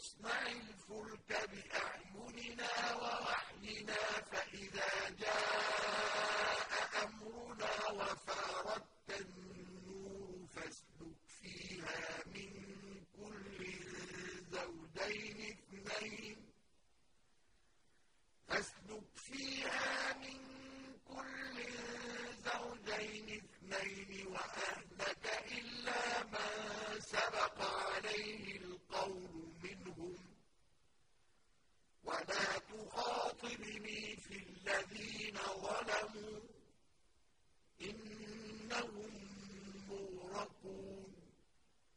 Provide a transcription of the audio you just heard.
نصنع الفلك بأعيننا ووحينا فإذا جاء أمرنا وفاردت النور فاسلك فيها من كل زوجين اثنين. فاسلك فيها من كل زوجين اثنين وأهلك إلا من سبق عليه المسلمين في الذي